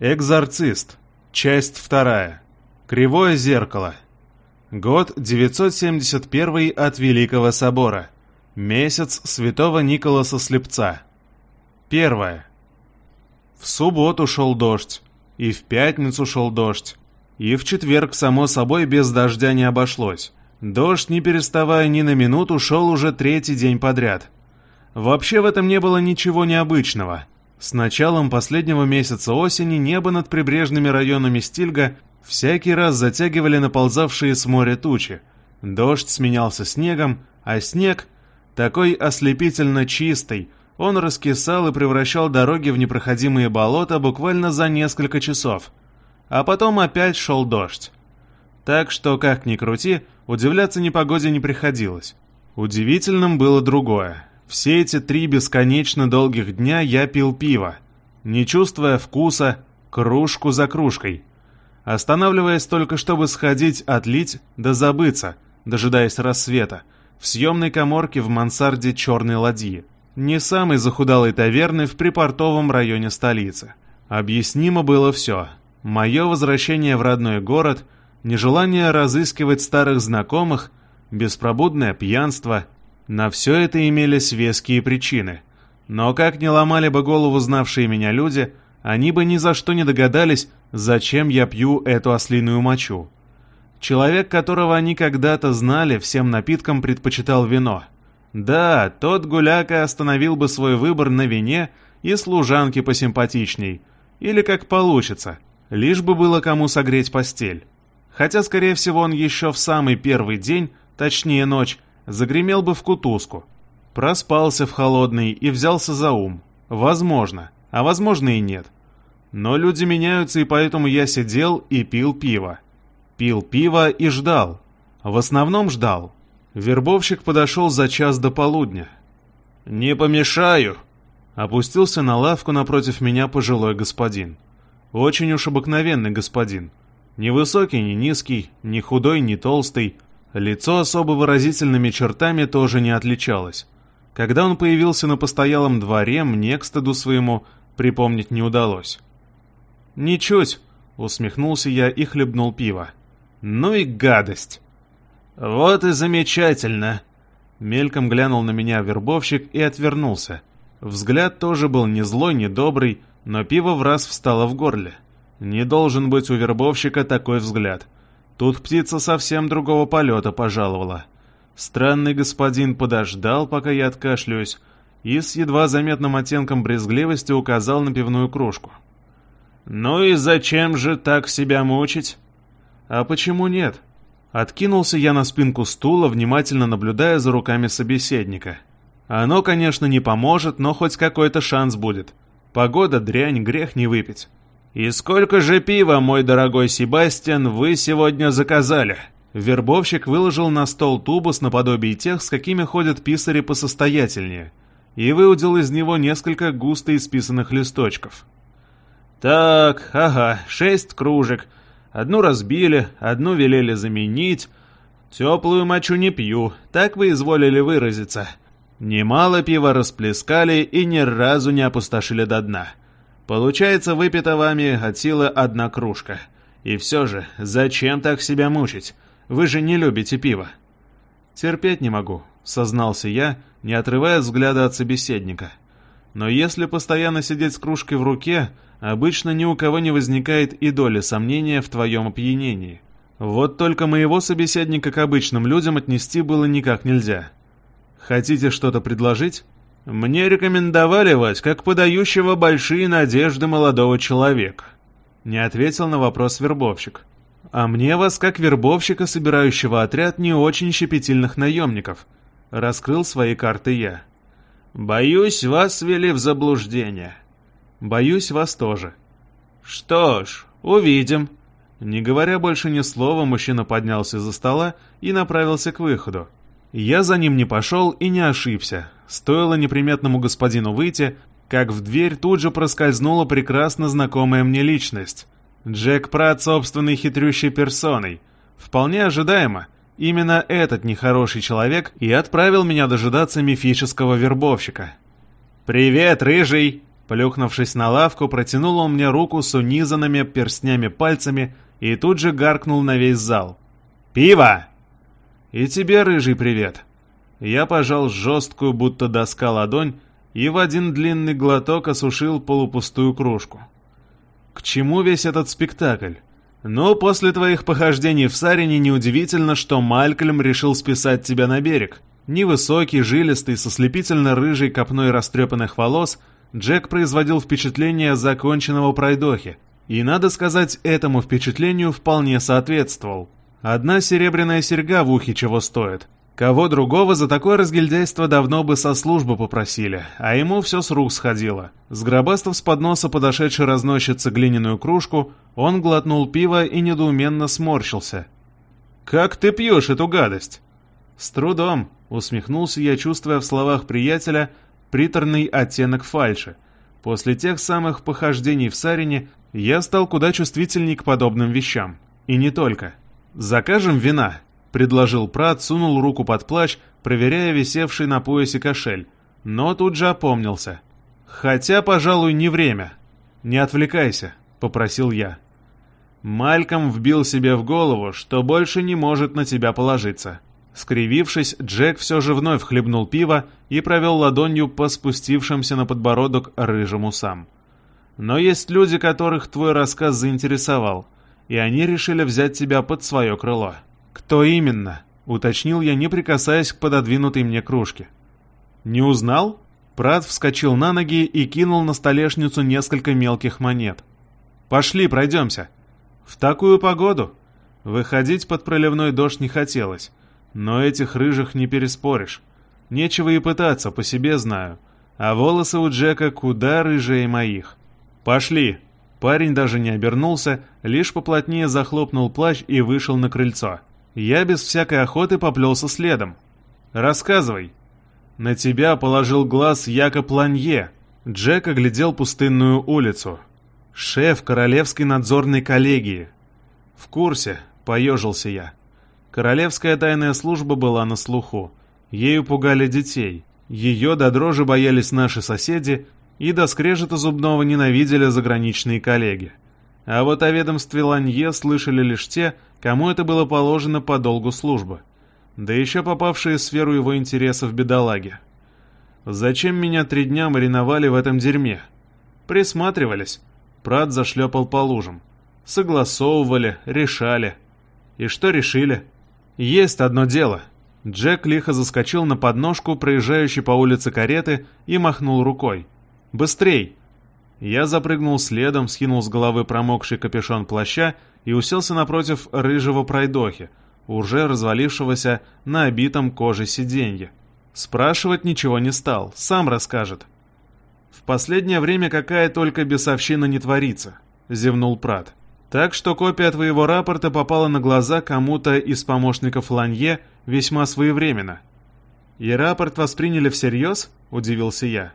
Экзорцист. Часть вторая. Кривое зеркало. Год 971 от Великого Собора. Месяц святого Николаса Слепца. Первое. В субботу шел дождь, и в пятницу шел дождь, и в четверг, само собой, без дождя не обошлось. Дождь, не переставая ни на минуту, шел уже третий день подряд. Вообще в этом не было ничего необычного. С началом последнего месяца осени небо над прибрежными районами Стильга всякий раз затягивали наползавшие с моря тучи. Дождь сменялся снегом, а снег, такой ослепительно чистый, он раскисал и превращал дороги в непроходимые болота буквально за несколько часов. А потом опять шел дождь. Так что, как ни крути, удивляться непогоде не приходилось. Удивительным было другое. Все эти три бесконечно долгих дня я пил пиво, не чувствуя вкуса, кружку за кружкой. Останавливаясь только, чтобы сходить, отлить, да забыться, дожидаясь рассвета, в съемной коморке в мансарде черной ладьи. Не самой захудалой таверны в припортовом районе столицы. Объяснимо было все. Мое возвращение в родной город, нежелание разыскивать старых знакомых, беспробудное пьянство, на все это имелись веские причины. Но как не ломали бы голову знавшие меня люди, они бы ни за что не догадались, зачем я пью эту ослиную мочу. Человек, которого они когда-то знали, всем напиткам предпочитал вино. Да, тот гуляка остановил бы свой выбор на вине и служанке посимпатичней, или как получится, лишь бы было кому согреть постель. Хотя, скорее всего, он еще в самый первый день, точнее ночь, загремел бы в кутузку. Проспался в холодный и взялся за ум. Возможно, а возможно и нет. Но люди меняются, и поэтому я сидел и пил пиво. Пил пиво и ждал. В основном ждал. Вербовщик подошел за час до полудня. «Не помешаю!» Опустился на лавку напротив меня пожилой господин. Очень уж обыкновенный господин. Ни высокий, ни низкий, ни худой, ни толстый, Лицо особо выразительными чертами тоже не отличалось. Когда он появился на постоялом дворе, мне, к стыду своему, припомнить не удалось. «Ничуть», — усмехнулся я и хлебнул пиво. «Ну и гадость!» «Вот и замечательно!» Мельком глянул на меня вербовщик и отвернулся. Взгляд тоже был не злой, не добрый, но пиво в раз встало в горле. Не должен быть у вербовщика такой взгляд. Тут птица совсем другого полета пожаловала. Странный господин подождал, пока я откашлюсь, и с едва заметным оттенком брезгливости указал на пивную кружку. «Ну и зачем же так себя мучить?» «А почему нет?» Откинулся я на спинку стула, внимательно наблюдая за руками собеседника. «Оно, конечно, не поможет, но хоть какой-то шанс будет. Погода дрянь, грех не выпить». «И сколько же пива, мой дорогой Себастьян, вы сегодня заказали?» Вербовщик выложил на стол тубус наподобие тех, с какими ходят писари посостоятельнее, и выудил из него несколько густо исписанных листочков. «Так, ага, шесть кружек. Одну разбили, одну велели заменить. Теплую мочу не пью, так вы изволили выразиться. Немало пива расплескали и ни разу не опустошили до дна». Получается, выпита вами от силы одна кружка. И все же, зачем так себя мучить? Вы же не любите пиво. Терпеть не могу, сознался я, не отрывая взгляда от собеседника. Но если постоянно сидеть с кружкой в руке, обычно ни у кого не возникает и доли сомнения в твоем опьянении. Вот только моего собеседника к обычным людям отнести было никак нельзя. Хотите что-то предложить? Мне рекомендовали вас как подающего большие надежды молодого человека. Не ответил на вопрос вербовщик. А мне вас как вербовщика, собирающего отряд не очень щепетильных наемников. Раскрыл свои карты я. Боюсь, вас ввели в заблуждение. Боюсь вас тоже. Что ж, увидим. Не говоря больше ни слова, мужчина поднялся за стола и направился к выходу. Я за ним не пошел и не ошибся. Стоило неприметному господину выйти, как в дверь тут же проскользнула прекрасно знакомая мне личность. Джек Пратт собственной хитрющей персоной. Вполне ожидаемо. Именно этот нехороший человек и отправил меня дожидаться мифического вербовщика. «Привет, рыжий!» Плюхнувшись на лавку, протянул он мне руку с унизанными перстнями пальцами и тут же гаркнул на весь зал. «Пиво!» «И тебе, рыжий, привет!» Я пожал жесткую, будто доска ладонь, и в один длинный глоток осушил полупустую кружку. К чему весь этот спектакль? Ну, после твоих похождений в Сарине неудивительно, что Малькольм решил списать тебя на берег. Невысокий, жилистый, со слепительно-рыжей копной растрепанных волос, Джек производил впечатление законченного пройдохи. И, надо сказать, этому впечатлению вполне соответствовал. Одна серебряная серьга в ухе чего стоит. Кого другого за такое разгильдяйство давно бы со службы попросили, а ему все с рук сходило. Сгробастав с подноса подошедшей разносчице глиняную кружку, он глотнул пиво и недоуменно сморщился. «Как ты пьешь эту гадость?» «С трудом», — усмехнулся я, чувствуя в словах приятеля приторный оттенок фальши. После тех самых похождений в Сарине я стал куда чувствительней к подобным вещам. И не только. «Закажем вина», предложил Прат, сунул руку под плащ, проверяя висевший на поясе кошель, но тут же опомнился. «Хотя, пожалуй, не время. Не отвлекайся», — попросил я. Мальком вбил себе в голову, что больше не может на тебя положиться. Скривившись, Джек все же вновь хлебнул пиво и провел ладонью по спустившимся на подбородок рыжим усам. Но есть люди, которых твой рассказ заинтересовал, и они решили взять тебя под свое крыло. «Кто именно?» — уточнил я, не прикасаясь к пододвинутой мне кружке. «Не узнал?» Прат вскочил на ноги и кинул на столешницу несколько мелких монет. «Пошли, пройдемся». «В такую погоду?» Выходить под проливной дождь не хотелось, но этих рыжих не переспоришь. Нечего и пытаться, по себе знаю. А волосы у Джека куда рыжее моих. «Пошли!» Парень даже не обернулся, лишь поплотнее захлопнул плащ и вышел на крыльцо. Я без всякой охоты поплелся следом. «Рассказывай». На тебя положил глаз Якоб Ланье. Джек оглядел пустынную улицу. Шеф Королевской надзорной коллегии. В курсе, поежился я. Королевская тайная служба была на слуху. Ею пугали детей. Ее до дрожи боялись наши соседи, и до скрежета зубного ненавидели заграничные коллеги. А вот о ведомстве Ланье слышали лишь те, кому это было положено по долгу службы. Да еще попавшие в сферу его интересов бедолаги. Зачем меня три дня мариновали в этом дерьме? Присматривались. Прат зашлепал по лужам. Согласовывали, решали. И что решили? Есть одно дело. Джек лихо заскочил на подножку проезжающей по улице кареты и махнул рукой. «Быстрей!» Я запрыгнул следом, скинул с головы промокший капюшон плаща и уселся напротив рыжего пройдохи, уже развалившегося на обитом коже сиденье. Спрашивать ничего не стал, сам расскажет. «В последнее время какая только бесовщина не творится», — зевнул Прат. «Так что копия твоего рапорта попала на глаза кому-то из помощников Ланье весьма своевременно». «И рапорт восприняли всерьез?» — удивился я.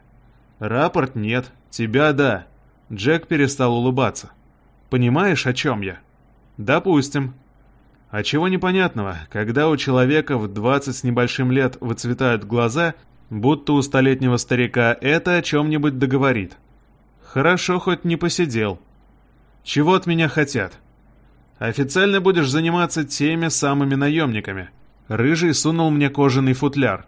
«Рапорт нет, тебя да». Джек перестал улыбаться. «Понимаешь, о чем я?» «Допустим». «А чего непонятного, когда у человека в двадцать с небольшим лет выцветают глаза, будто у столетнего старика это о чем-нибудь договорит?» «Хорошо, хоть не посидел». «Чего от меня хотят?» «Официально будешь заниматься теми самыми наемниками». Рыжий сунул мне кожаный футляр.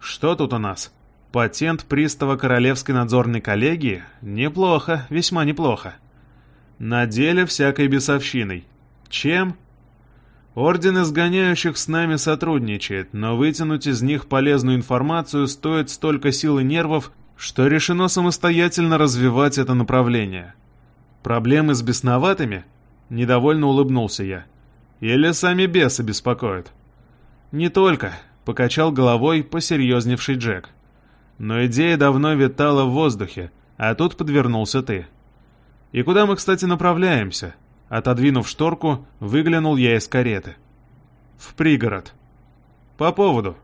«Что тут у нас?» Патент пристава Королевской надзорной коллегии? Неплохо, весьма неплохо. На деле всякой бесовщиной. Чем? Орден изгоняющих с нами сотрудничает, но вытянуть из них полезную информацию стоит столько сил и нервов, что решено самостоятельно развивать это направление. Проблемы с бесноватыми? Недовольно улыбнулся я. Или сами бесы беспокоят? Не только, покачал головой посерьезневший Джек. Но идея давно витала в воздухе, а тут подвернулся ты. И куда мы, кстати, направляемся? Отодвинув шторку, выглянул я из кареты. В пригород. По поводу.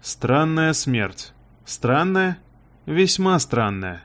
Странная смерть. Странная? Весьма странная.